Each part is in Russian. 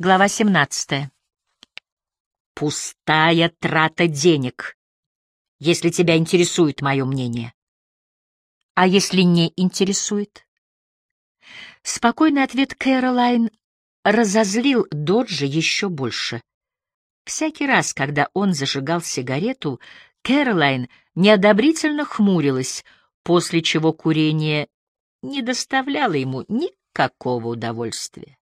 Глава 17. Пустая трата денег, если тебя интересует мое мнение. А если не интересует? Спокойный ответ Кэролайн разозлил Доджа еще больше. Всякий раз, когда он зажигал сигарету, Кэролайн неодобрительно хмурилась, после чего курение не доставляло ему никакого удовольствия.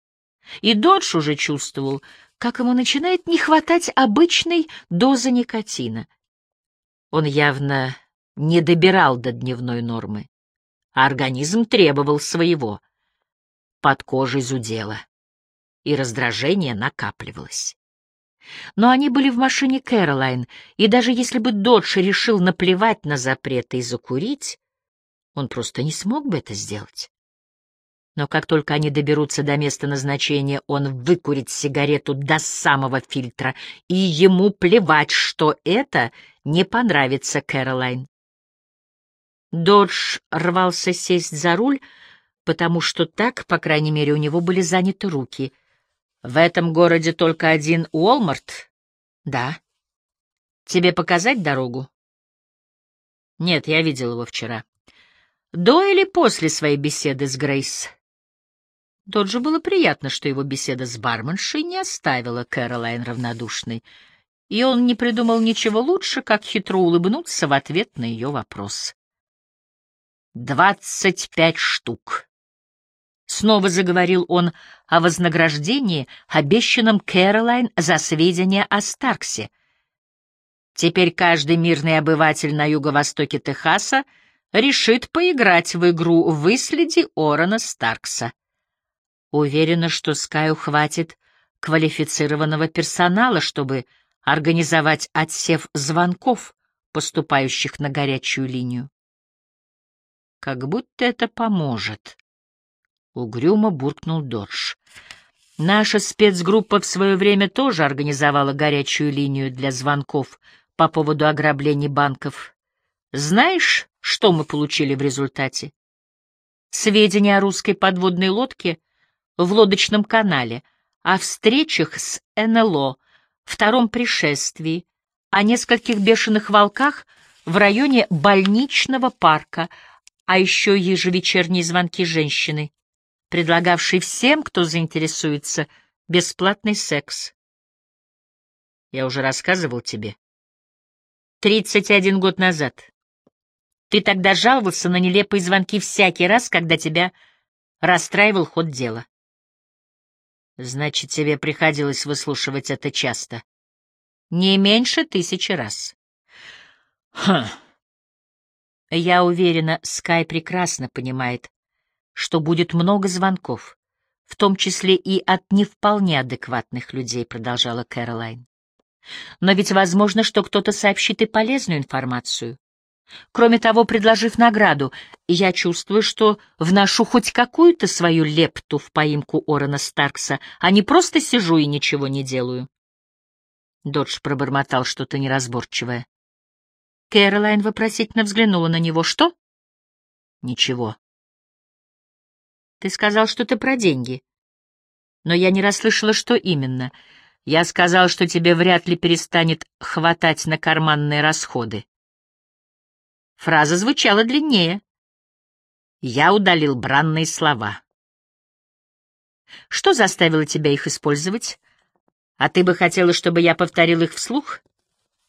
И Додж уже чувствовал, как ему начинает не хватать обычной дозы никотина. Он явно не добирал до дневной нормы, а организм требовал своего. Под кожей зудело, и раздражение накапливалось. Но они были в машине Кэролайн, и даже если бы Додж решил наплевать на запреты и закурить, он просто не смог бы это сделать. Но как только они доберутся до места назначения, он выкурит сигарету до самого фильтра, и ему плевать, что это не понравится Кэролайн. Додж рвался сесть за руль, потому что так, по крайней мере, у него были заняты руки. В этом городе только один Уолмарт? Да. Тебе показать дорогу? Нет, я видел его вчера. До или после своей беседы с Грейс? Тот же было приятно, что его беседа с барменшей не оставила Кэролайн равнодушной, и он не придумал ничего лучше, как хитро улыбнуться в ответ на ее вопрос. «Двадцать пять штук!» Снова заговорил он о вознаграждении, обещанном Кэролайн за сведения о Старксе. Теперь каждый мирный обыватель на юго-востоке Техаса решит поиграть в игру «Выследи Орона Старкса». Уверена, что Скаю хватит квалифицированного персонала, чтобы организовать отсев звонков, поступающих на горячую линию. Как будто это поможет. Угрюмо буркнул Додж. Наша спецгруппа в свое время тоже организовала горячую линию для звонков по поводу ограблений банков. Знаешь, что мы получили в результате? Сведения о русской подводной лодке в лодочном канале, о встречах с НЛО, втором пришествии, о нескольких бешеных волках в районе больничного парка, а еще ежевечерние звонки женщины, предлагавшей всем, кто заинтересуется, бесплатный секс. Я уже рассказывал тебе. Тридцать один год назад. Ты тогда жаловался на нелепые звонки всякий раз, когда тебя расстраивал ход дела. Значит, тебе приходилось выслушивать это часто. Не меньше тысячи раз. Хм. Я уверена, Скай прекрасно понимает, что будет много звонков, в том числе и от не вполне адекватных людей, продолжала Кэролайн. Но ведь возможно, что кто-то сообщит и полезную информацию. Кроме того, предложив награду, я чувствую, что вношу хоть какую-то свою лепту в поимку Орона Старкса, а не просто сижу и ничего не делаю. Додж пробормотал что-то неразборчивое. Кэролайн вопросительно взглянула на него. «Что?» «Ничего». «Ты сказал что-то про деньги». «Но я не расслышала, что именно. Я сказал, что тебе вряд ли перестанет хватать на карманные расходы». Фраза звучала длиннее. Я удалил бранные слова. Что заставило тебя их использовать? А ты бы хотела, чтобы я повторил их вслух?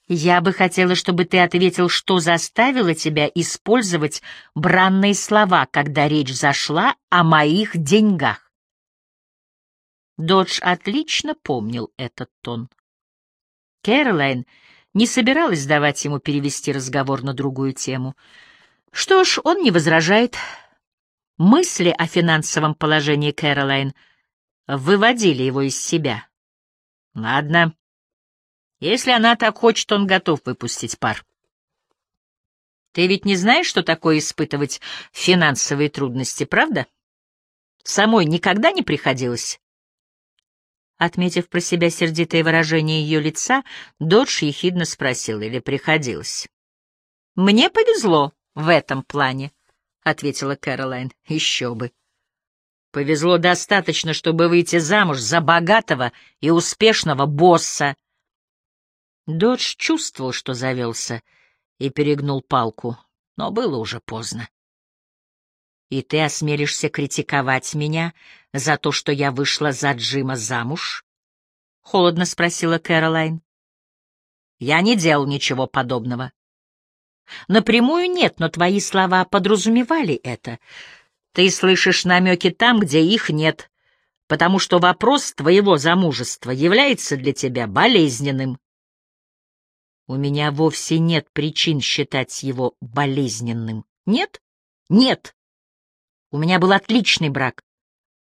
Я бы хотела, чтобы ты ответил, что заставило тебя использовать бранные слова, когда речь зашла о моих деньгах. Додж отлично помнил этот тон. Кэролайн не собиралась давать ему перевести разговор на другую тему. Что ж, он не возражает. Мысли о финансовом положении Кэролайн выводили его из себя. Ладно. Если она так хочет, он готов выпустить пар. Ты ведь не знаешь, что такое испытывать финансовые трудности, правда? Самой никогда не приходилось? Отметив про себя сердитое выражение ее лица, Додж ехидно спросил, или приходилось. «Мне повезло в этом плане», — ответила Кэролайн. «Еще бы». Повезло достаточно, чтобы выйти замуж за богатого и успешного босса. Додж чувствовал, что завелся, и перегнул палку, но было уже поздно. «И ты осмелишься критиковать меня за то, что я вышла за Джима замуж?» — холодно спросила Кэролайн. «Я не делал ничего подобного». «Напрямую нет, но твои слова подразумевали это. Ты слышишь намеки там, где их нет, потому что вопрос твоего замужества является для тебя болезненным. У меня вовсе нет причин считать его болезненным. Нет? Нет. У меня был отличный брак,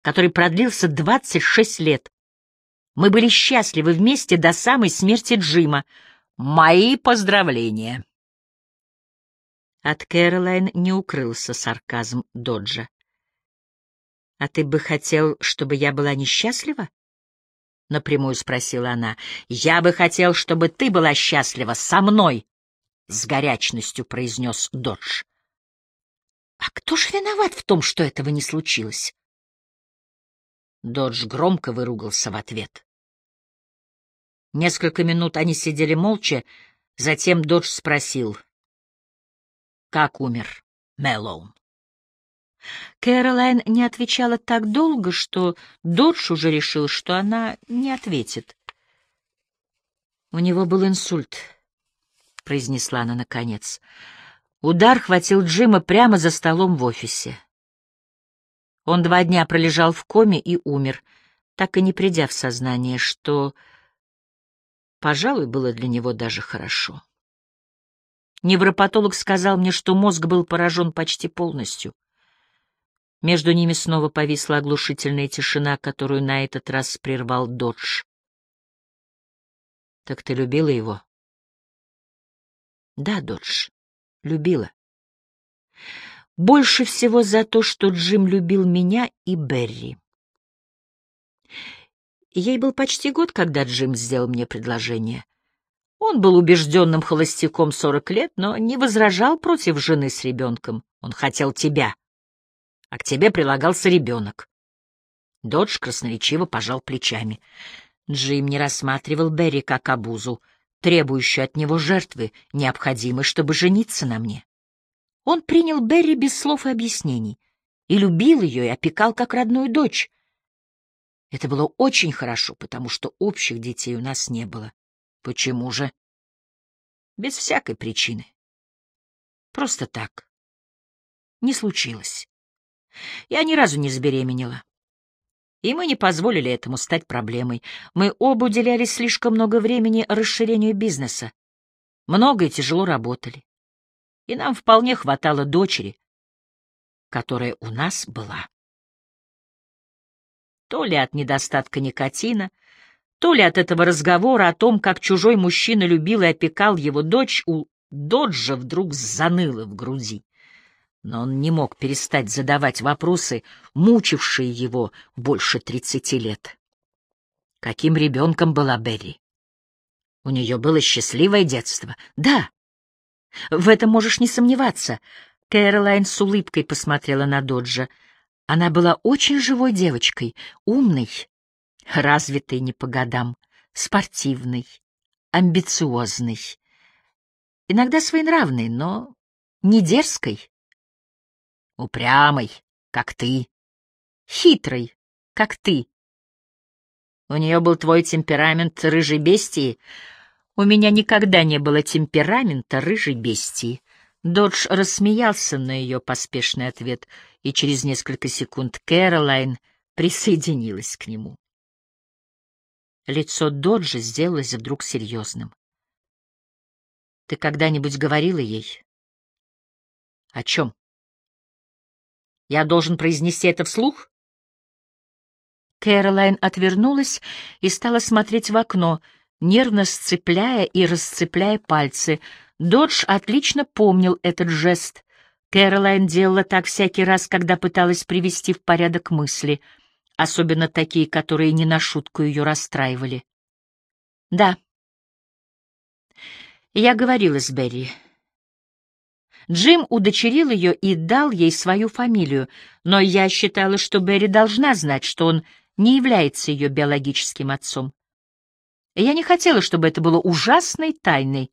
который продлился 26 лет. Мы были счастливы вместе до самой смерти Джима. Мои поздравления. От Кэролайн не укрылся сарказм Доджа. «А ты бы хотел, чтобы я была несчастлива?» — напрямую спросила она. «Я бы хотел, чтобы ты была счастлива со мной!» — с горячностью произнес Додж. «А кто же виноват в том, что этого не случилось?» Додж громко выругался в ответ. Несколько минут они сидели молча, затем Додж спросил — как умер Мэллоун. Кэролайн не отвечала так долго, что Додж уже решил, что она не ответит. «У него был инсульт», — произнесла она наконец. Удар хватил Джима прямо за столом в офисе. Он два дня пролежал в коме и умер, так и не придя в сознание, что, пожалуй, было для него даже хорошо. Невропатолог сказал мне, что мозг был поражен почти полностью. Между ними снова повисла оглушительная тишина, которую на этот раз прервал Додж. «Так ты любила его?» «Да, Додж, любила. Больше всего за то, что Джим любил меня и Берри. Ей был почти год, когда Джим сделал мне предложение. Он был убежденным холостяком сорок лет, но не возражал против жены с ребенком. Он хотел тебя, а к тебе прилагался ребенок. Додж красноречиво пожал плечами. Джим не рассматривал Берри как обузу, требующую от него жертвы, необходимой, чтобы жениться на мне. Он принял Берри без слов и объяснений, и любил ее, и опекал как родную дочь. Это было очень хорошо, потому что общих детей у нас не было. Почему же? Без всякой причины. Просто так. Не случилось. Я ни разу не забеременела. И мы не позволили этому стать проблемой. Мы оба уделяли слишком много времени расширению бизнеса. Много и тяжело работали. И нам вполне хватало дочери, которая у нас была. То ли от недостатка никотина, то ли от этого разговора о том, как чужой мужчина любил и опекал его дочь, у Доджа вдруг заныло в груди. Но он не мог перестать задавать вопросы, мучившие его больше тридцати лет. Каким ребенком была Берри? У нее было счастливое детство. Да, в этом можешь не сомневаться. Кэролайн с улыбкой посмотрела на Доджа. Она была очень живой девочкой, умной, развитой не по годам, спортивный, амбициозный, иногда своенравный, но не дерзкой, упрямой, как ты, хитрой, как ты. У нее был твой темперамент рыжей бестии. У меня никогда не было темперамента рыжей бестии. Додж рассмеялся на ее поспешный ответ, и через несколько секунд Кэролайн присоединилась к нему. Лицо Доджа сделалось вдруг серьезным. «Ты когда-нибудь говорила ей?» «О чем?» «Я должен произнести это вслух?» Кэролайн отвернулась и стала смотреть в окно, нервно сцепляя и расцепляя пальцы. Додж отлично помнил этот жест. Кэролайн делала так всякий раз, когда пыталась привести в порядок мысли — особенно такие, которые не на шутку ее расстраивали. Да. Я говорила с Берри. Джим удочерил ее и дал ей свою фамилию, но я считала, что Берри должна знать, что он не является ее биологическим отцом. Я не хотела, чтобы это было ужасной тайной,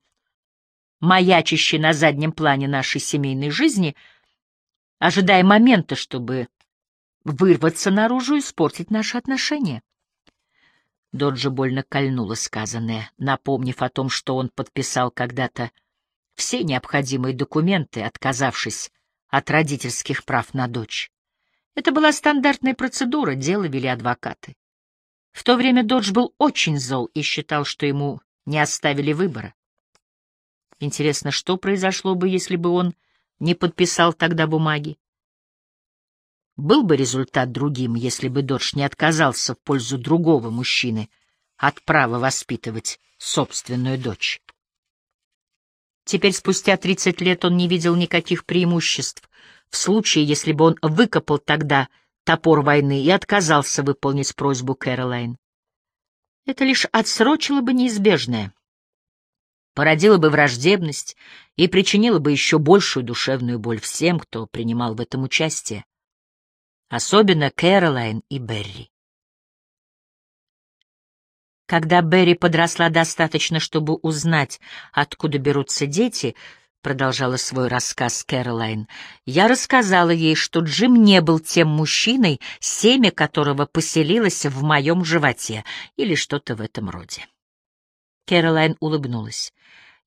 маячащей на заднем плане нашей семейной жизни, ожидая момента, чтобы вырваться наружу и испортить наши отношения. Доджи больно кольнуло сказанное, напомнив о том, что он подписал когда-то все необходимые документы, отказавшись от родительских прав на дочь. Это была стандартная процедура, дело вели адвокаты. В то время Додж был очень зол и считал, что ему не оставили выбора. Интересно, что произошло бы, если бы он не подписал тогда бумаги? Был бы результат другим, если бы Додж не отказался в пользу другого мужчины от права воспитывать собственную дочь. Теперь, спустя 30 лет, он не видел никаких преимуществ в случае, если бы он выкопал тогда топор войны и отказался выполнить просьбу Кэролайн. Это лишь отсрочило бы неизбежное, породило бы враждебность и причинило бы еще большую душевную боль всем, кто принимал в этом участие особенно Кэролайн и Берри. Когда Берри подросла достаточно, чтобы узнать, откуда берутся дети, продолжала свой рассказ Кэролайн, я рассказала ей, что Джим не был тем мужчиной, семя которого поселилось в моем животе, или что-то в этом роде. Кэролайн улыбнулась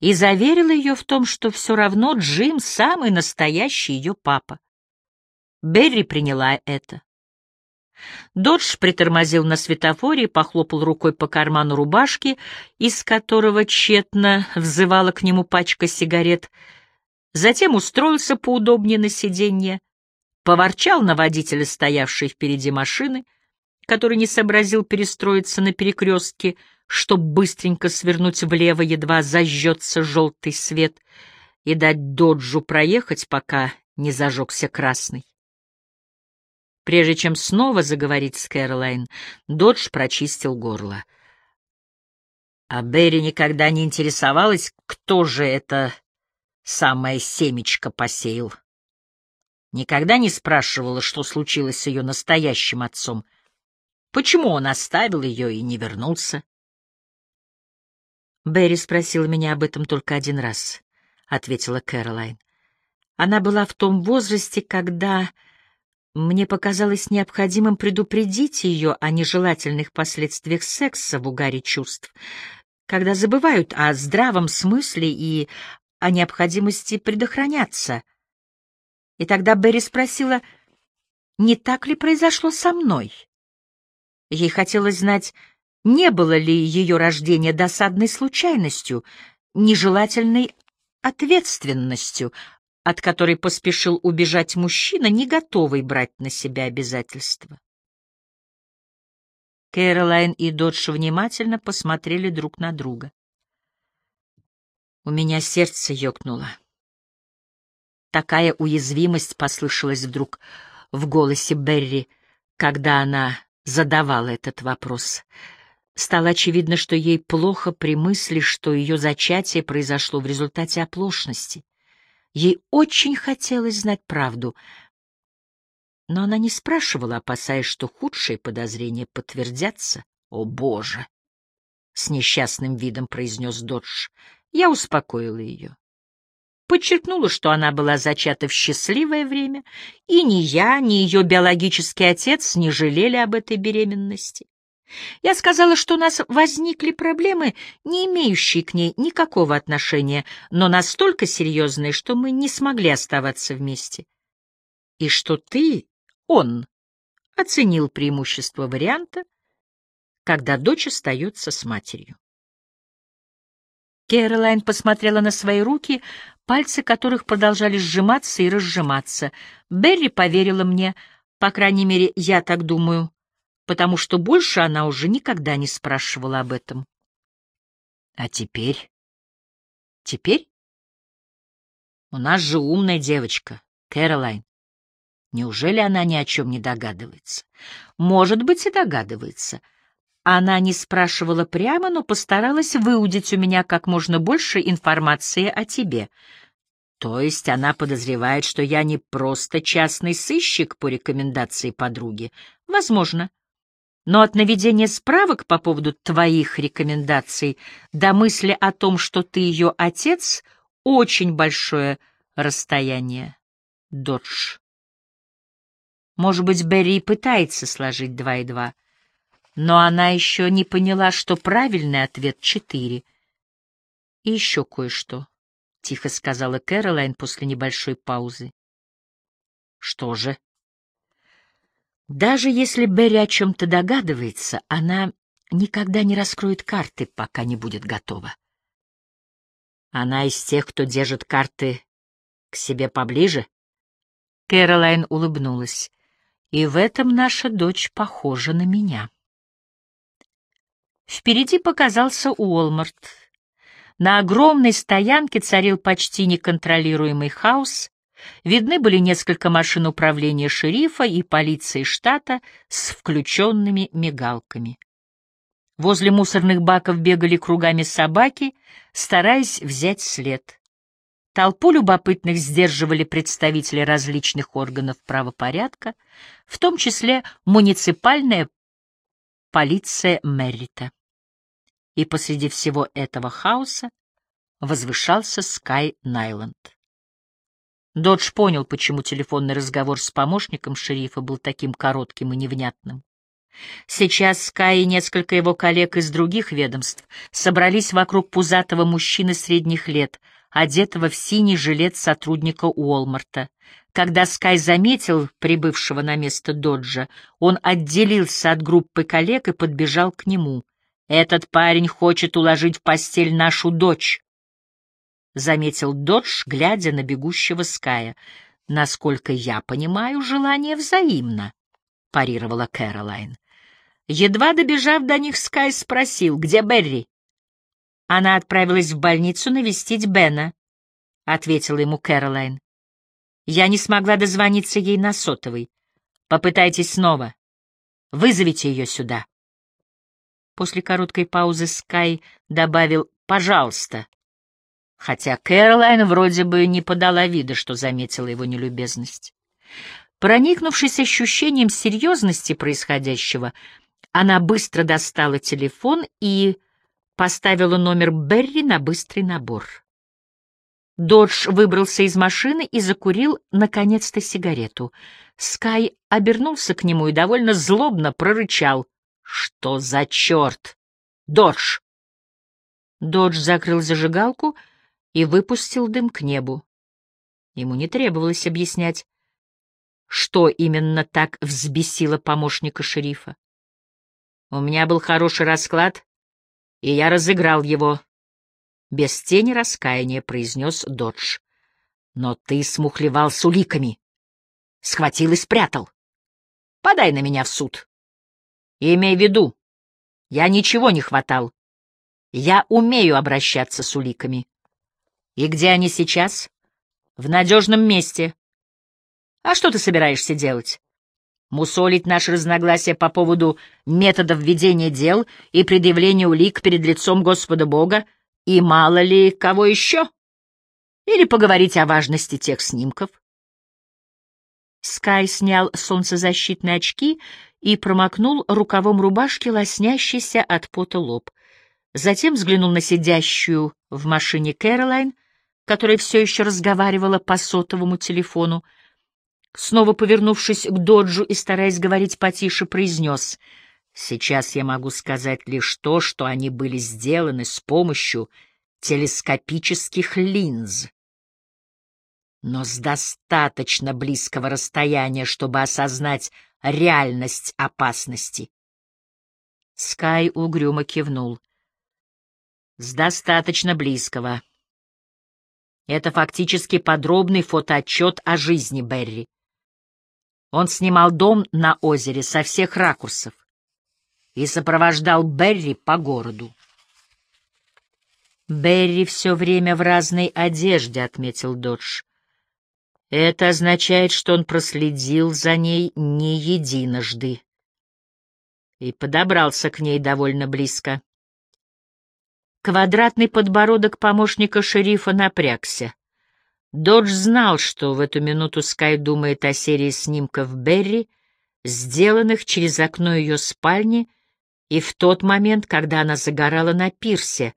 и заверила ее в том, что все равно Джим — самый настоящий ее папа. Берри приняла это. Додж притормозил на светофоре и похлопал рукой по карману рубашки, из которого тщетно взывала к нему пачка сигарет, затем устроился поудобнее на сиденье, поворчал на водителя, стоявшей впереди машины, который не сообразил перестроиться на перекрестке, чтобы быстренько свернуть влево, едва зажжется желтый свет, и дать Доджу проехать, пока не зажегся красный. Прежде чем снова заговорить с Кэролайн, Додж прочистил горло. А Берри никогда не интересовалась, кто же это самое семечко посеял. Никогда не спрашивала, что случилось с ее настоящим отцом. Почему он оставил ее и не вернулся? Берри спросила меня об этом только один раз, — ответила Кэролайн. Она была в том возрасте, когда мне показалось необходимым предупредить ее о нежелательных последствиях секса в угаре чувств, когда забывают о здравом смысле и о необходимости предохраняться. И тогда Берри спросила, не так ли произошло со мной? Ей хотелось знать, не было ли ее рождение досадной случайностью, нежелательной ответственностью, от которой поспешил убежать мужчина, не готовый брать на себя обязательства. Кэролайн и Додж внимательно посмотрели друг на друга. У меня сердце ёкнуло. Такая уязвимость послышалась вдруг в голосе Берри, когда она задавала этот вопрос. Стало очевидно, что ей плохо при мысли, что ее зачатие произошло в результате оплошности. Ей очень хотелось знать правду, но она не спрашивала, опасаясь, что худшие подозрения подтвердятся. «О, Боже!» — с несчастным видом произнес Додж. Я успокоила ее. Подчеркнула, что она была зачата в счастливое время, и ни я, ни ее биологический отец не жалели об этой беременности. Я сказала, что у нас возникли проблемы, не имеющие к ней никакого отношения, но настолько серьезные, что мы не смогли оставаться вместе. И что ты, он, оценил преимущество варианта, когда дочь остается с матерью. Кэролайн посмотрела на свои руки, пальцы которых продолжали сжиматься и разжиматься. Берри поверила мне, по крайней мере, я так думаю потому что больше она уже никогда не спрашивала об этом. А теперь? Теперь? У нас же умная девочка, Кэролайн. Неужели она ни о чем не догадывается? Может быть, и догадывается. Она не спрашивала прямо, но постаралась выудить у меня как можно больше информации о тебе. То есть она подозревает, что я не просто частный сыщик по рекомендации подруги? Возможно. Но от наведения справок по поводу твоих рекомендаций до мысли о том, что ты ее отец, очень большое расстояние. Додж. Может быть, Берри пытается сложить два и два, но она еще не поняла, что правильный ответ — четыре. И еще кое-что, — тихо сказала Кэролайн после небольшой паузы. — Что же? Даже если Берри о чем-то догадывается, она никогда не раскроет карты, пока не будет готова. Она из тех, кто держит карты к себе поближе? Кэролайн улыбнулась. И в этом наша дочь похожа на меня. Впереди показался Уолмарт. На огромной стоянке царил почти неконтролируемый хаос. Видны были несколько машин управления шерифа и полиции штата с включенными мигалками. Возле мусорных баков бегали кругами собаки, стараясь взять след. Толпу любопытных сдерживали представители различных органов правопорядка, в том числе муниципальная полиция Меррита. И посреди всего этого хаоса возвышался Скай Найланд. Додж понял, почему телефонный разговор с помощником шерифа был таким коротким и невнятным. Сейчас Скай и несколько его коллег из других ведомств собрались вокруг пузатого мужчины средних лет, одетого в синий жилет сотрудника Уолмарта. Когда Скай заметил прибывшего на место Доджа, он отделился от группы коллег и подбежал к нему. «Этот парень хочет уложить в постель нашу дочь», — заметил Додж, глядя на бегущего Ская. «Насколько я понимаю, желание взаимно», — парировала Кэролайн. Едва добежав до них, Скай спросил, где Берри? Она отправилась в больницу навестить Бена, — ответила ему Кэролайн. Я не смогла дозвониться ей на сотовый. Попытайтесь снова. Вызовите ее сюда. После короткой паузы Скай добавил «пожалуйста», хотя Кэролайн вроде бы не подала вида, что заметила его нелюбезность. Проникнувшись ощущением серьезности происходящего, она быстро достала телефон и поставила номер Берри на быстрый набор. Додж выбрался из машины и закурил, наконец-то, сигарету. Скай обернулся к нему и довольно злобно прорычал. «Что за черт? Додж!» Додж закрыл зажигалку и выпустил дым к небу. Ему не требовалось объяснять, что именно так взбесило помощника шерифа. У меня был хороший расклад, и я разыграл его. Без тени раскаяния произнес Додж. Но ты смухлевал с уликами. Схватил и спрятал. Подай на меня в суд. И имей в виду, я ничего не хватал. Я умею обращаться с уликами. И где они сейчас? В надежном месте. А что ты собираешься делать? мусолить наши разногласия по поводу методов ведения дел и предъявления улик перед лицом Господа Бога и мало ли кого еще? Или поговорить о важности тех снимков? Скай снял солнцезащитные очки и промокнул рукавом рубашки лоснящийся от пота лоб. Затем взглянул на сидящую в машине Кэролайн, которая все еще разговаривала по сотовому телефону, Снова повернувшись к Доджу и стараясь говорить потише, произнес «Сейчас я могу сказать лишь то, что они были сделаны с помощью телескопических линз, но с достаточно близкого расстояния, чтобы осознать реальность опасности». Скай угрюмо кивнул. «С достаточно близкого». Это фактически подробный фотоотчет о жизни Берри. Он снимал дом на озере со всех ракурсов и сопровождал Берри по городу. «Берри все время в разной одежде», — отметил Додж. «Это означает, что он проследил за ней не единожды» и подобрался к ней довольно близко. Квадратный подбородок помощника шерифа напрягся. Додж знал, что в эту минуту Скай думает о серии снимков Берри, сделанных через окно ее спальни, и в тот момент, когда она загорала на пирсе,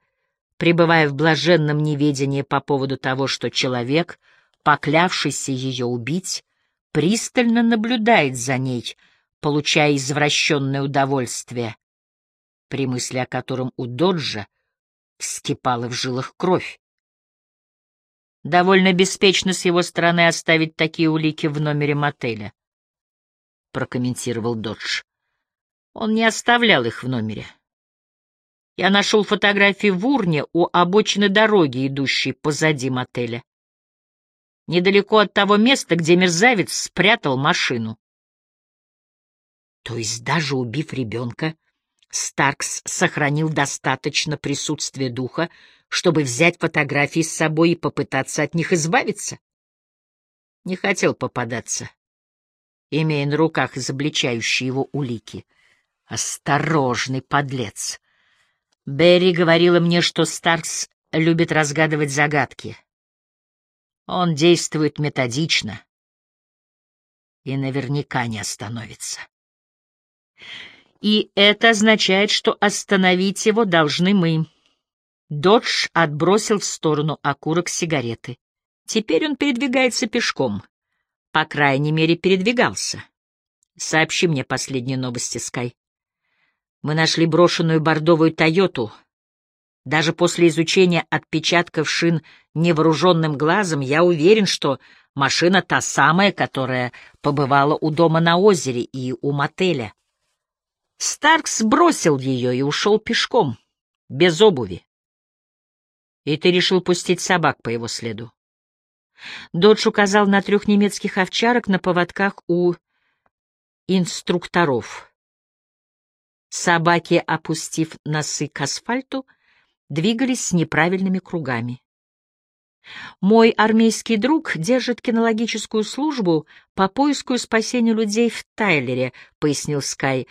пребывая в блаженном неведении по поводу того, что человек, поклявшийся ее убить, пристально наблюдает за ней, получая извращенное удовольствие, при мысли о котором у Доджа вскипала в жилах кровь. Довольно беспечно с его стороны оставить такие улики в номере мотеля, — прокомментировал Додж. Он не оставлял их в номере. Я нашел фотографии в урне у обочины дороги, идущей позади мотеля. Недалеко от того места, где мерзавец спрятал машину. То есть даже убив ребенка, Старкс сохранил достаточно присутствия духа, чтобы взять фотографии с собой и попытаться от них избавиться. Не хотел попадаться, имея на руках изобличающие его улики. Осторожный подлец. Берри говорила мне, что Старкс любит разгадывать загадки. Он действует методично и наверняка не остановится. И это означает, что остановить его должны мы. Додж отбросил в сторону окурок сигареты. Теперь он передвигается пешком. По крайней мере, передвигался. Сообщи мне последние новости, Скай. Мы нашли брошенную бордовую «Тойоту». Даже после изучения отпечатков шин невооруженным глазом я уверен, что машина та самая, которая побывала у дома на озере и у мотеля. Старкс бросил ее и ушел пешком, без обуви. И ты решил пустить собак по его следу. Додж указал на трех немецких овчарок на поводках у инструкторов. Собаки, опустив носы к асфальту, двигались с неправильными кругами. Мой армейский друг держит кинологическую службу по поиску и спасению людей в Тайлере, пояснил Скай.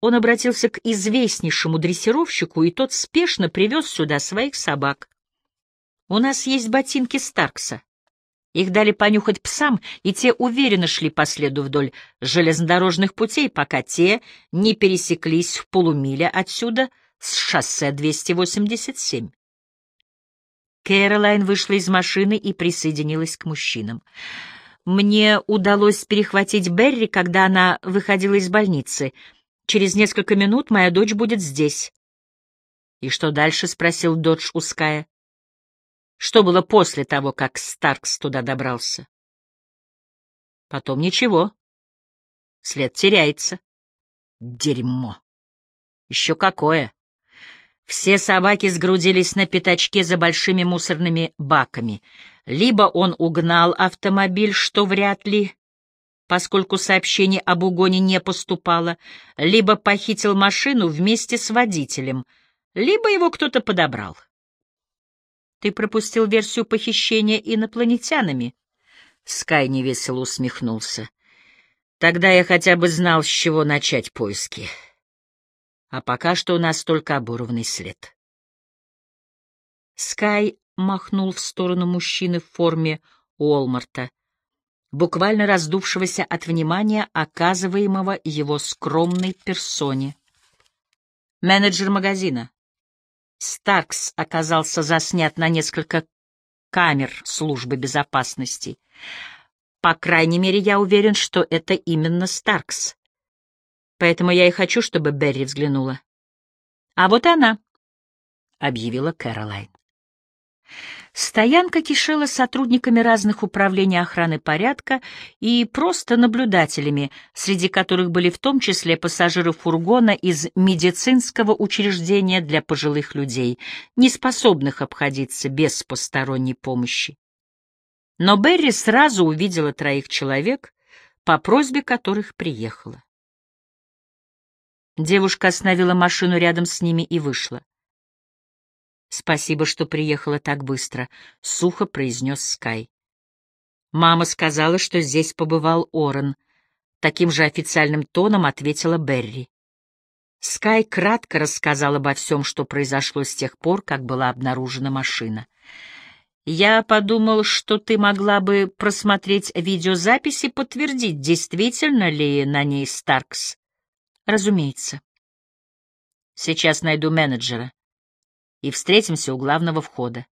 Он обратился к известнейшему дрессировщику, и тот спешно привез сюда своих собак. У нас есть ботинки Старкса. Их дали понюхать псам, и те уверенно шли по следу вдоль железнодорожных путей, пока те не пересеклись в полумиле отсюда с шоссе 287. Кэролайн вышла из машины и присоединилась к мужчинам. Мне удалось перехватить Берри, когда она выходила из больницы — Через несколько минут моя дочь будет здесь. — И что дальше? — спросил Додж Уская. — Что было после того, как Старкс туда добрался? — Потом ничего. След теряется. Дерьмо. Еще какое. Все собаки сгрудились на пятачке за большими мусорными баками. Либо он угнал автомобиль, что вряд ли, поскольку сообщение об угоне не поступало, либо похитил машину вместе с водителем, либо его кто-то подобрал. Ты пропустил версию похищения инопланетянами? Скай невесело усмехнулся. Тогда я хотя бы знал, с чего начать поиски. А пока что у нас только оборванный след. Скай махнул в сторону мужчины в форме Уолмарта — буквально раздувшегося от внимания, оказываемого его скромной персоне. Менеджер магазина. Старкс оказался заснят на несколько камер службы безопасности. По крайней мере, я уверен, что это именно Старкс. Поэтому я и хочу, чтобы Берри взглянула. А вот она, — объявила Кэролайн. Стоянка кишела сотрудниками разных управлений охраны порядка и просто наблюдателями, среди которых были в том числе пассажиры фургона из медицинского учреждения для пожилых людей, не способных обходиться без посторонней помощи. Но Берри сразу увидела троих человек, по просьбе которых приехала. Девушка остановила машину рядом с ними и вышла. «Спасибо, что приехала так быстро», — сухо произнес Скай. «Мама сказала, что здесь побывал Орен», — таким же официальным тоном ответила Берри. Скай кратко рассказал обо всем, что произошло с тех пор, как была обнаружена машина. Я подумал, что ты могла бы просмотреть видеозапись и подтвердить, действительно ли на ней Старкс. Разумеется. Сейчас найду менеджера и встретимся у главного входа.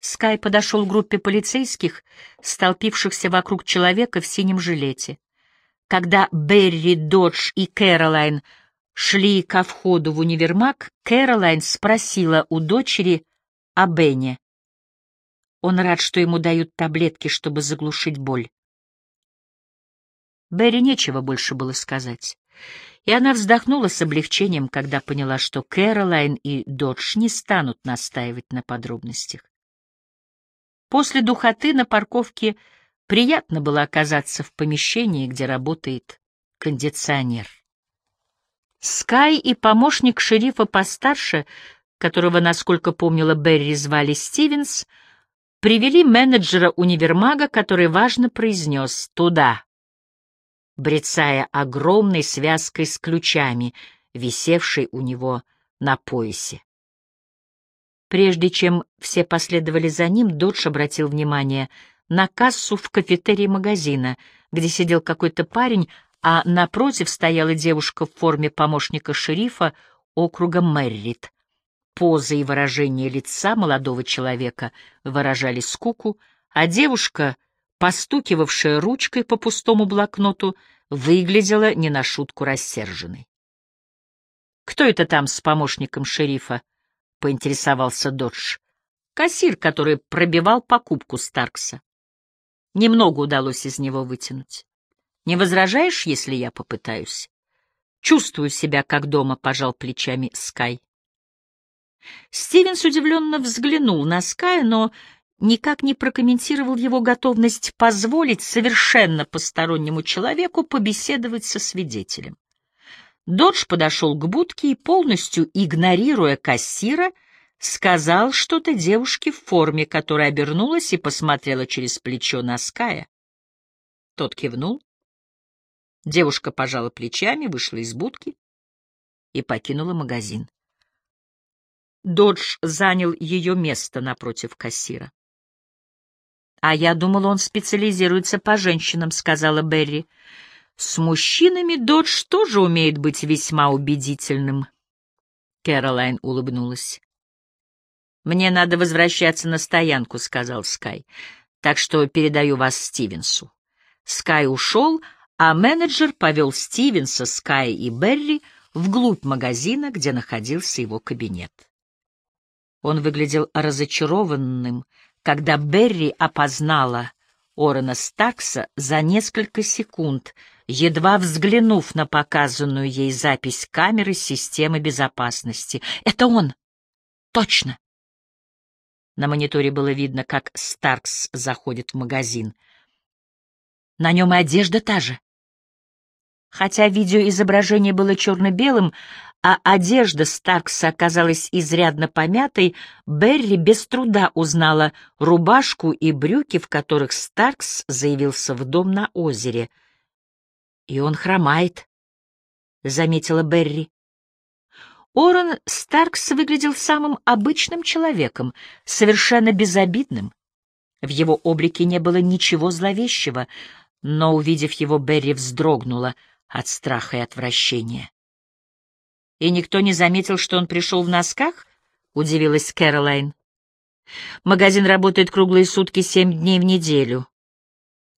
Скай подошел к группе полицейских, столпившихся вокруг человека в синем жилете. Когда Берри, Додж и Кэролайн шли ко входу в универмаг, Кэролайн спросила у дочери о Бене. Он рад, что ему дают таблетки, чтобы заглушить боль. Берри нечего больше было сказать. И она вздохнула с облегчением, когда поняла, что Кэролайн и Додж не станут настаивать на подробностях. После духоты на парковке приятно было оказаться в помещении, где работает кондиционер. Скай и помощник шерифа постарше, которого, насколько помнила Берри, звали Стивенс, привели менеджера универмага, который важно произнес «туда», брецая огромной связкой с ключами, висевшей у него на поясе. Прежде чем все последовали за ним, Додж обратил внимание на кассу в кафетерии магазина, где сидел какой-то парень, а напротив стояла девушка в форме помощника шерифа округа Мэррит. Поза и выражение лица молодого человека выражали скуку, а девушка, постукивавшая ручкой по пустому блокноту, выглядела не на шутку рассерженной. «Кто это там с помощником шерифа?» — поинтересовался Додж. Кассир, который пробивал покупку Старкса. Немного удалось из него вытянуть. Не возражаешь, если я попытаюсь? Чувствую себя как дома, пожал плечами Скай. Стивенс удивленно взглянул на Ская, но никак не прокомментировал его готовность позволить совершенно постороннему человеку побеседовать со свидетелем. Додж подошел к будке и, полностью игнорируя кассира, сказал что-то девушке в форме, которая обернулась и посмотрела через плечо на Ская. Тот кивнул. Девушка пожала плечами, вышла из будки и покинула магазин. Додж занял ее место напротив кассира. «А я думал, он специализируется по женщинам», — сказала Берри. С мужчинами Додж тоже умеет быть весьма убедительным. Кэролайн улыбнулась. «Мне надо возвращаться на стоянку», — сказал Скай. «Так что передаю вас Стивенсу». Скай ушел, а менеджер повел Стивенса, Скай и Берри вглубь магазина, где находился его кабинет. Он выглядел разочарованным, когда Берри опознала Орена Стакса за несколько секунд — едва взглянув на показанную ей запись камеры системы безопасности. «Это он! Точно!» На мониторе было видно, как Старкс заходит в магазин. На нем и одежда та же. Хотя видеоизображение было черно-белым, а одежда Старкса оказалась изрядно помятой, Берри без труда узнала рубашку и брюки, в которых Старкс заявился в дом на озере — и он хромает, — заметила Берри. Орен Старкс выглядел самым обычным человеком, совершенно безобидным. В его облике не было ничего зловещего, но, увидев его, Берри вздрогнула от страха и отвращения. «И никто не заметил, что он пришел в носках?» — удивилась Кэролайн. «Магазин работает круглые сутки семь дней в неделю.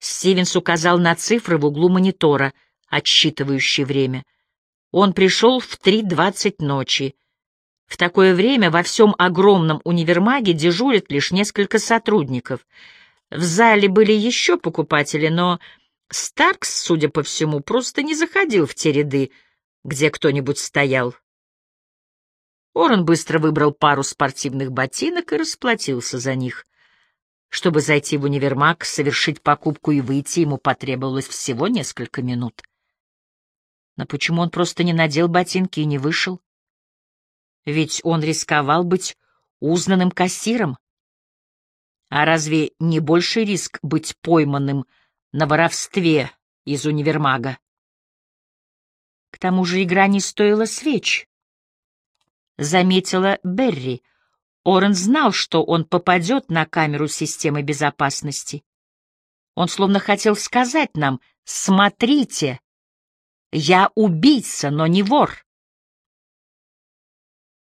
Стивенс указал на цифры в углу монитора, отсчитывающие время. Он пришел в 3.20 ночи. В такое время во всем огромном универмаге дежурят лишь несколько сотрудников. В зале были еще покупатели, но Старкс, судя по всему, просто не заходил в те ряды, где кто-нибудь стоял. Орен быстро выбрал пару спортивных ботинок и расплатился за них. Чтобы зайти в универмаг, совершить покупку и выйти, ему потребовалось всего несколько минут. Но почему он просто не надел ботинки и не вышел? Ведь он рисковал быть узнанным кассиром. А разве не больший риск быть пойманным на воровстве из универмага? К тому же игра не стоила свеч. Заметила Берри. Орен знал, что он попадет на камеру системы безопасности. Он словно хотел сказать нам «Смотрите, я убийца, но не вор».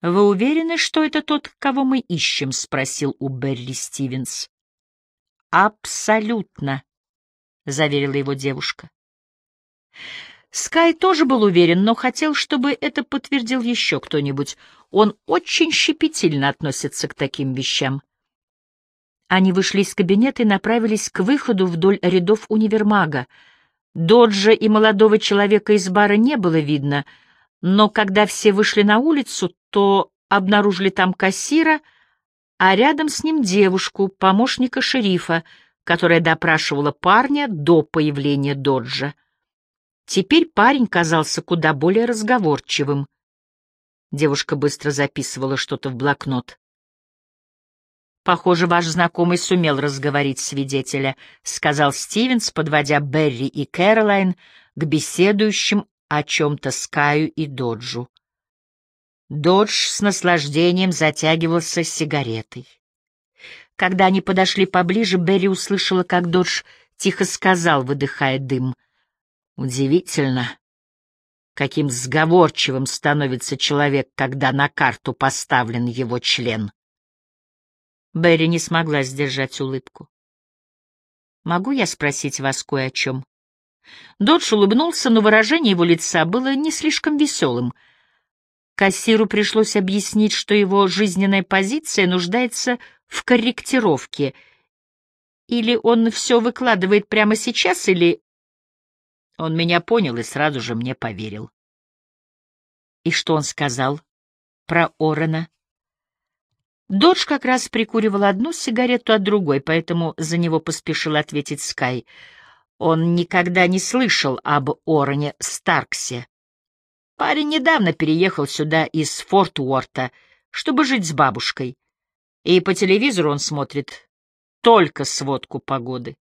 «Вы уверены, что это тот, кого мы ищем?» — спросил у Берри Стивенс. «Абсолютно», — заверила его девушка. Скай тоже был уверен, но хотел, чтобы это подтвердил еще кто-нибудь. Он очень щепетильно относится к таким вещам. Они вышли из кабинета и направились к выходу вдоль рядов универмага. Доджа и молодого человека из бара не было видно, но когда все вышли на улицу, то обнаружили там кассира, а рядом с ним девушку, помощника шерифа, которая допрашивала парня до появления Доджа. Теперь парень казался куда более разговорчивым. Девушка быстро записывала что-то в блокнот. «Похоже, ваш знакомый сумел разговорить свидетеля», — сказал Стивенс, подводя Берри и Кэролайн к беседующим о чем-то Скаю и Доджу. Додж с наслаждением затягивался сигаретой. Когда они подошли поближе, Берри услышала, как Додж тихо сказал, выдыхая дым. «Удивительно, каким сговорчивым становится человек, когда на карту поставлен его член». Берри не смогла сдержать улыбку. «Могу я спросить вас кое о чем?» Додж улыбнулся, но выражение его лица было не слишком веселым. Кассиру пришлось объяснить, что его жизненная позиция нуждается в корректировке. Или он все выкладывает прямо сейчас, или... Он меня понял и сразу же мне поверил. И что он сказал про Орена? Додж как раз прикуривал одну сигарету от другой, поэтому за него поспешил ответить Скай. Он никогда не слышал об Ороне Старксе. Парень недавно переехал сюда из Форт Уорта, чтобы жить с бабушкой. И по телевизору он смотрит только сводку погоды.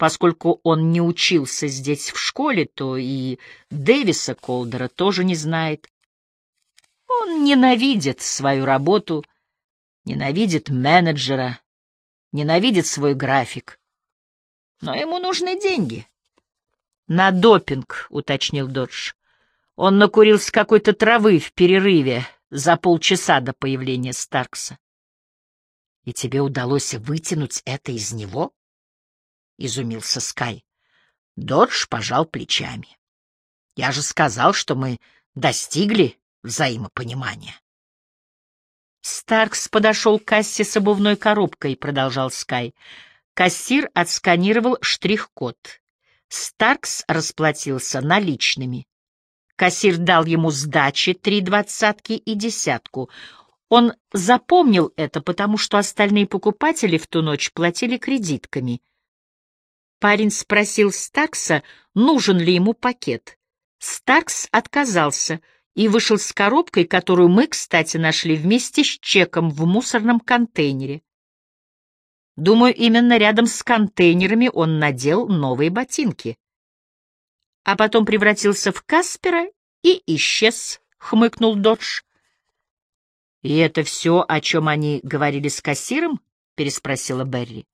Поскольку он не учился здесь в школе, то и Дэвиса Колдера тоже не знает. Он ненавидит свою работу, ненавидит менеджера, ненавидит свой график. Но ему нужны деньги. На допинг, уточнил Додж. Он накурился какой-то травы в перерыве за полчаса до появления Старкса. И тебе удалось вытянуть это из него? Изумился Скай. Додж пожал плечами. Я же сказал, что мы достигли взаимопонимания. Старкс подошел к кассе с обувной коробкой, продолжал Скай. Кассир отсканировал штрих-код. Старкс расплатился наличными. Кассир дал ему сдачи три двадцатки и десятку. Он запомнил это, потому что остальные покупатели в ту ночь платили кредитками. Парень спросил Старкса, нужен ли ему пакет. Старкс отказался и вышел с коробкой, которую мы, кстати, нашли вместе с чеком в мусорном контейнере. Думаю, именно рядом с контейнерами он надел новые ботинки. А потом превратился в Каспера и исчез, — хмыкнул Додж. — И это все, о чем они говорили с кассиром? — переспросила Берри.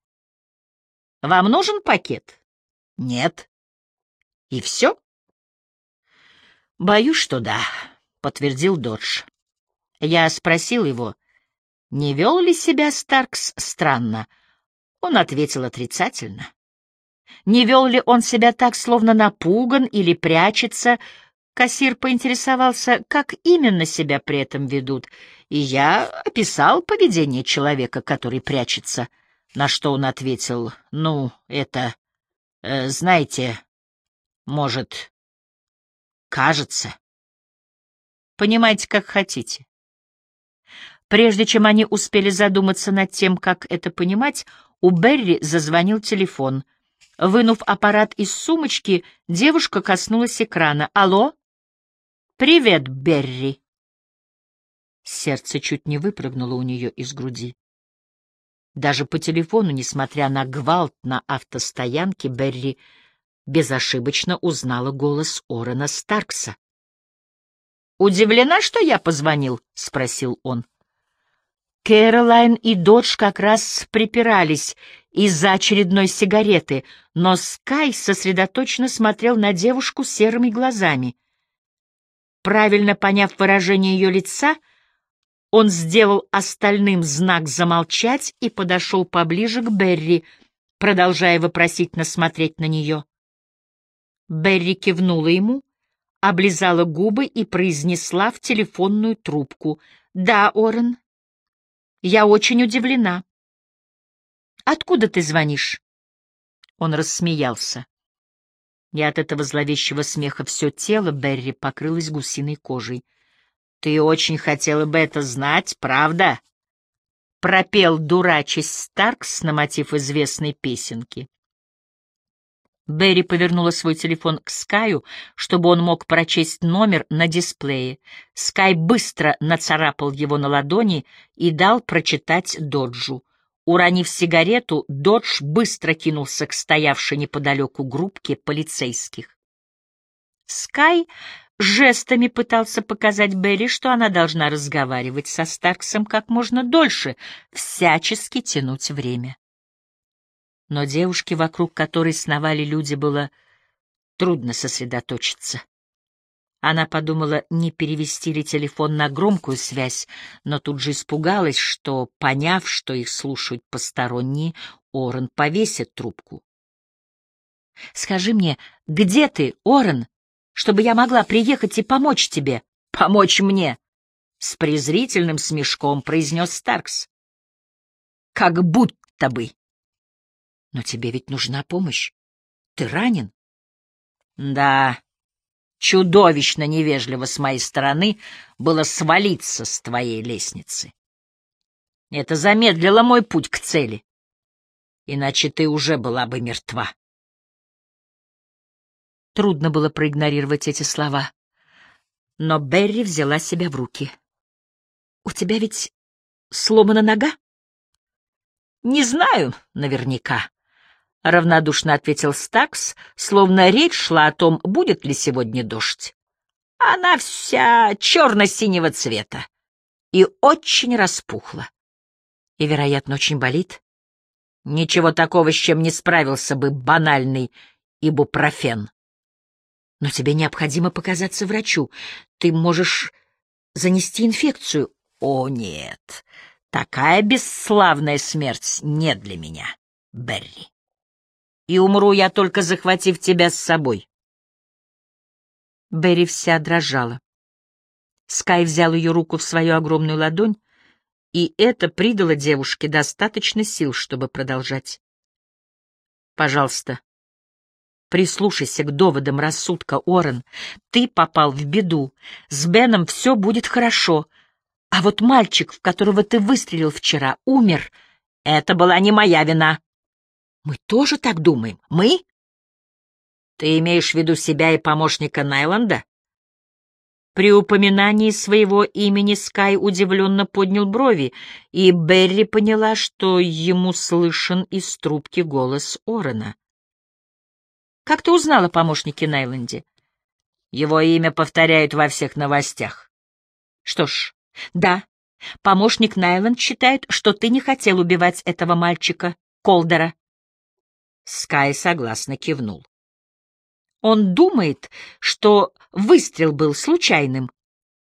Вам нужен пакет? Нет. И все? Боюсь, что да, подтвердил Додж. Я спросил его, не вел ли себя Старкс странно. Он ответил отрицательно. Не вел ли он себя так, словно напуган или прячется? Кассир поинтересовался, как именно себя при этом ведут, и я описал поведение человека, который прячется — на что он ответил, «Ну, это, э, знаете, может, кажется». Понимаете, как хотите. Прежде чем они успели задуматься над тем, как это понимать, у Берри зазвонил телефон. Вынув аппарат из сумочки, девушка коснулась экрана. «Алло?» «Привет, Берри!» Сердце чуть не выпрыгнуло у нее из груди. Даже по телефону, несмотря на гвалт на автостоянке, Берри безошибочно узнала голос Орена Старкса. «Удивлена, что я позвонил?» — спросил он. Кэролайн и Додж как раз припирались из-за очередной сигареты, но Скай сосредоточенно смотрел на девушку серыми глазами. Правильно поняв выражение ее лица, он сделал остальным знак замолчать и подошел поближе к Берри, продолжая вопросительно смотреть на нее. Берри кивнула ему, облизала губы и произнесла в телефонную трубку. «Да, Орен, я очень удивлена. Откуда ты звонишь?» Он рассмеялся. И от этого зловещего смеха все тело Берри покрылось гусиной кожей. «Ты очень хотела бы это знать, правда?» Пропел дурачись Старкс на мотив известной песенки. Берри повернула свой телефон к Скаю, чтобы он мог прочесть номер на дисплее. Скай быстро нацарапал его на ладони и дал прочитать Доджу. Уронив сигарету, Додж быстро кинулся к стоявшей неподалеку группке полицейских. Скай жестами пытался показать Берри, что она должна разговаривать со Старксом как можно дольше, всячески тянуть время но девушке, вокруг которой сновали люди, было трудно сосредоточиться. Она подумала, не перевести ли телефон на громкую связь, но тут же испугалась, что, поняв, что их слушают посторонние, Орен повесит трубку. «Скажи мне, где ты, Орен, чтобы я могла приехать и помочь тебе?» «Помочь мне!» — с презрительным смешком произнес Старкс. «Как будто бы!» Но тебе ведь нужна помощь. Ты ранен? Да, чудовищно невежливо с моей стороны было свалиться с твоей лестницы. Это замедлило мой путь к цели. Иначе ты уже была бы мертва. Трудно было проигнорировать эти слова. Но Берри взяла себя в руки. — У тебя ведь сломана нога? — Не знаю наверняка. — равнодушно ответил Стакс, словно речь шла о том, будет ли сегодня дождь. Она вся черно-синего цвета и очень распухла. И, вероятно, очень болит. Ничего такого, с чем не справился бы банальный ибупрофен. Но тебе необходимо показаться врачу. Ты можешь занести инфекцию. О, нет, такая бесславная смерть не для меня, Берри и умру я только захватив тебя с собой. Берри вся дрожала. Скай взял ее руку в свою огромную ладонь, и это придало девушке достаточно сил, чтобы продолжать. Пожалуйста, прислушайся к доводам рассудка, Орен. Ты попал в беду. С Беном все будет хорошо. А вот мальчик, в которого ты выстрелил вчера, умер. Это была не моя вина. Мы тоже так думаем. Мы? Ты имеешь в виду себя и помощника Найланда? При упоминании своего имени Скай удивленно поднял брови, и Берри поняла, что ему слышен из трубки голос Орена. «Как ты узнала о помощнике Найланде?» «Его имя повторяют во всех новостях». «Что ж, да, помощник Найланд считает, что ты не хотел убивать этого мальчика, Колдера. Скай согласно кивнул. Он думает, что выстрел был случайным.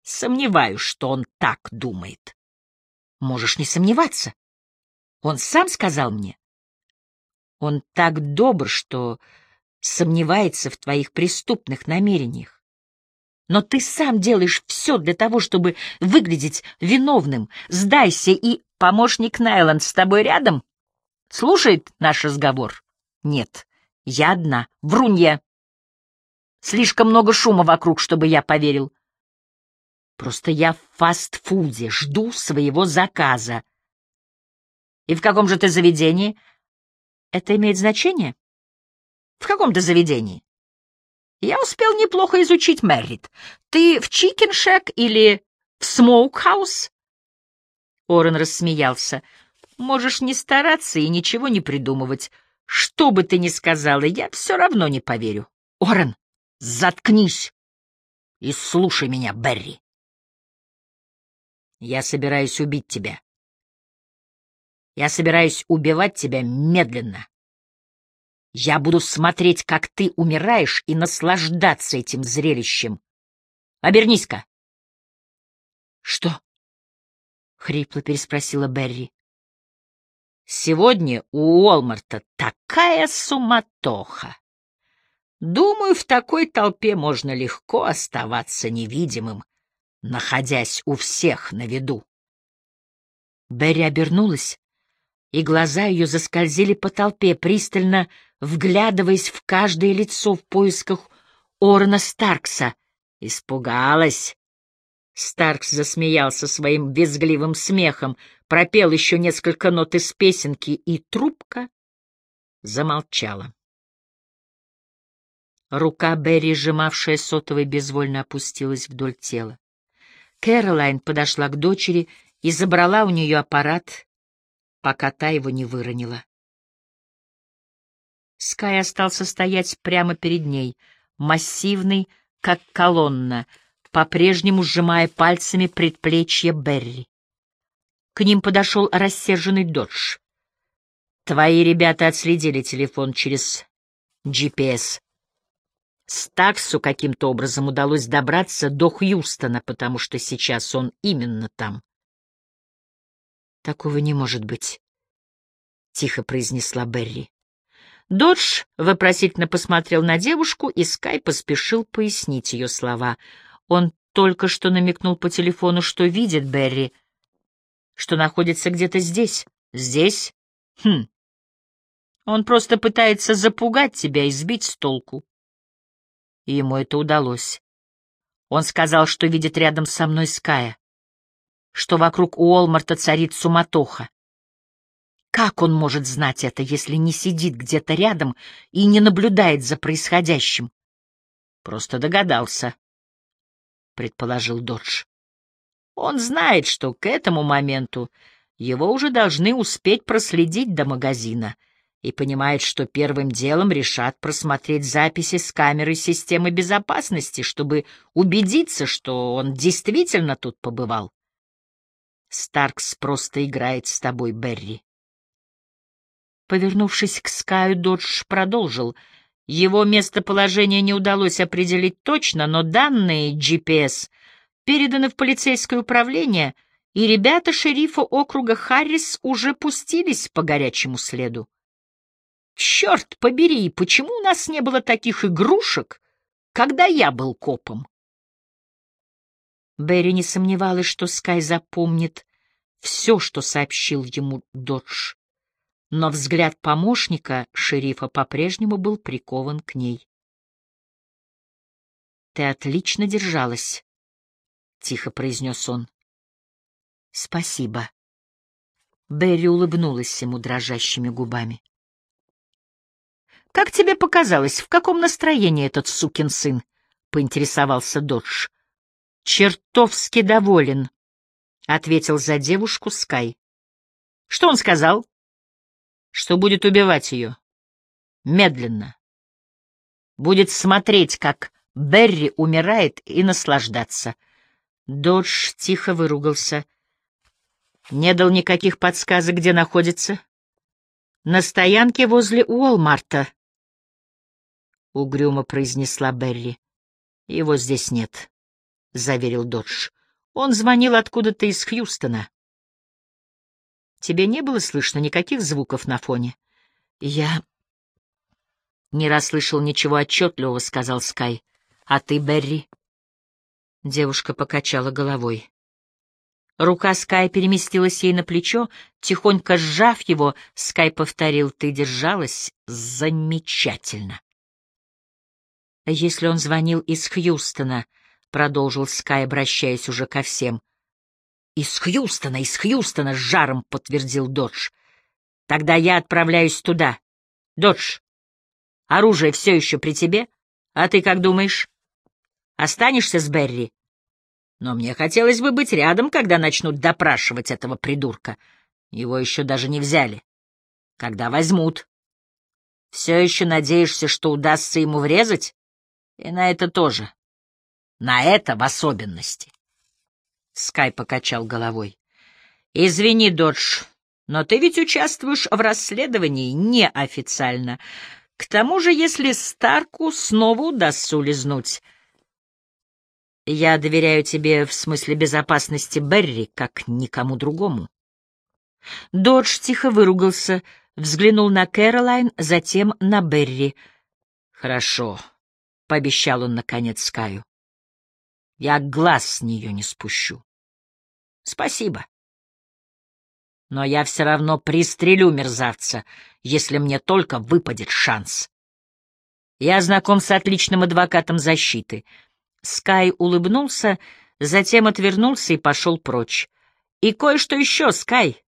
Сомневаюсь, что он так думает. Можешь не сомневаться. Он сам сказал мне. Он так добр, что сомневается в твоих преступных намерениях. Но ты сам делаешь все для того, чтобы выглядеть виновным. Сдайся, и помощник Найланд с тобой рядом слушает наш разговор. Нет, я одна. Врунья. Слишком много шума вокруг, чтобы я поверил. Просто я в фастфуде, жду своего заказа. И в каком же ты заведении? Это имеет значение? В каком-то заведении. Я успел неплохо изучить Меррит. Ты в Chicken Shack или в Smokehouse? Орен рассмеялся. Можешь не стараться и ничего не придумывать. Что бы ты ни сказала, я все равно не поверю. Орен, заткнись и слушай меня, Берри. Я собираюсь убить тебя. Я собираюсь убивать тебя медленно. Я буду смотреть, как ты умираешь, и наслаждаться этим зрелищем. Обернись-ка. — Что? — хрипло переспросила Берри. — Сегодня у Уолмарта такая суматоха. Думаю, в такой толпе можно легко оставаться невидимым, находясь у всех на виду. Берри обернулась, и глаза ее заскользили по толпе, пристально вглядываясь в каждое лицо в поисках Орна Старкса. Испугалась. Старкс засмеялся своим визгливым смехом, пропел еще несколько нот из песенки, и трубка замолчала. Рука Берри, сжимавшая сотовый, безвольно опустилась вдоль тела. Кэролайн подошла к дочери и забрала у нее аппарат, пока та его не выронила. Скай остался стоять прямо перед ней, массивный, как колонна, по-прежнему сжимая пальцами предплечье Берри. К ним подошел рассерженный Додж. «Твои ребята отследили телефон через GPS. Стаксу каким-то образом удалось добраться до Хьюстона, потому что сейчас он именно там. «Такого не может быть», — тихо произнесла Берри. Додж вопросительно посмотрел на девушку, и Скай поспешил пояснить ее слова. Он только что намекнул по телефону, что видит Берри, что находится где-то здесь. Здесь? Хм. Он просто пытается запугать тебя и сбить с толку. И ему это удалось. Он сказал, что видит рядом со мной Ская что вокруг Уолмарта царит суматоха. Как он может знать это, если не сидит где-то рядом и не наблюдает за происходящим? Просто догадался, — предположил Додж. Он знает, что к этому моменту его уже должны успеть проследить до магазина и понимает, что первым делом решат просмотреть записи с камеры системы безопасности, чтобы убедиться, что он действительно тут побывал. Старкс просто играет с тобой, Берри. Повернувшись к Скаю, Додж продолжил. Его местоположение не удалось определить точно, но данные GPS переданы в полицейское управление, и ребята шерифа округа Харрис уже пустились по горячему следу. Черт побери, почему у нас не было таких игрушек, когда я был копом? Берри не сомневалась, что Скай запомнит все, что сообщил ему Додж. Но взгляд помощника шерифа по-прежнему был прикован к ней. «Ты отлично держалась», — тихо произнес он. «Спасибо». Берри улыбнулась ему дрожащими губами. «Как тебе показалось, в каком настроении этот сукин сын?» — поинтересовался Додж чертовски доволен, — ответил за девушку Скай. — Что он сказал? — Что будет убивать ее. Медленно. Будет смотреть, как Берри умирает, и наслаждаться. Додж тихо выругался. Не дал никаких подсказок, где находится. На стоянке возле Уолмарта. Угрюмо произнесла Берри. Его здесь нет. — заверил Додж. «Он звонил откуда-то из Хьюстона». «Тебе не было слышно никаких звуков на фоне?» «Я...» «Не расслышал ничего отчетливого», — сказал Скай. «А ты, Берри?» Девушка покачала головой. Рука Скай переместилась ей на плечо, тихонько сжав его, Скай повторил, «Ты держалась замечательно». Если он звонил из Хьюстона, продолжил Скай, обращаясь уже ко всем. «Из Хьюстона, из Хьюстона!» — с жаром подтвердил Додж. «Тогда я отправляюсь туда. Додж, оружие все еще при тебе? А ты как думаешь? Останешься с Берри?» «Но мне хотелось бы быть рядом, когда начнут допрашивать этого придурка. Его еще даже не взяли. Когда возьмут?» «Все еще надеешься, что удастся ему врезать?» «И на это тоже. На это в особенности. Скай покачал головой. Извини, Додж, Но ты ведь участвуешь в расследовании неофициально. К тому же, если Старку снова удастся улизнуть... Я доверяю тебе в смысле безопасности Берри, как никому другому. Додж тихо выругался, взглянул на Кэролайн, затем на Берри. «Хорошо», — пообещал он наконец Скаю. «Я глаз с нее не спущу». «Спасибо. Но я все равно пристрелю мерзавца, если мне только выпадет шанс. Я знаком с отличным адвокатом защиты». Скай улыбнулся, затем отвернулся и пошел прочь. «И кое-что еще, Скай!»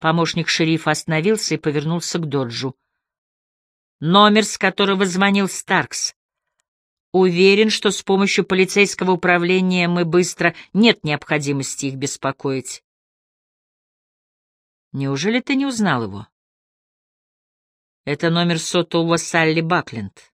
Помощник шерифа остановился и повернулся к Доджу. «Номер, с которого звонил Старкс. Уверен, что с помощью полицейского управления мы быстро... Нет необходимости их беспокоить». «Неужели ты не узнал его?» «Это номер сотового Салли Бакленд».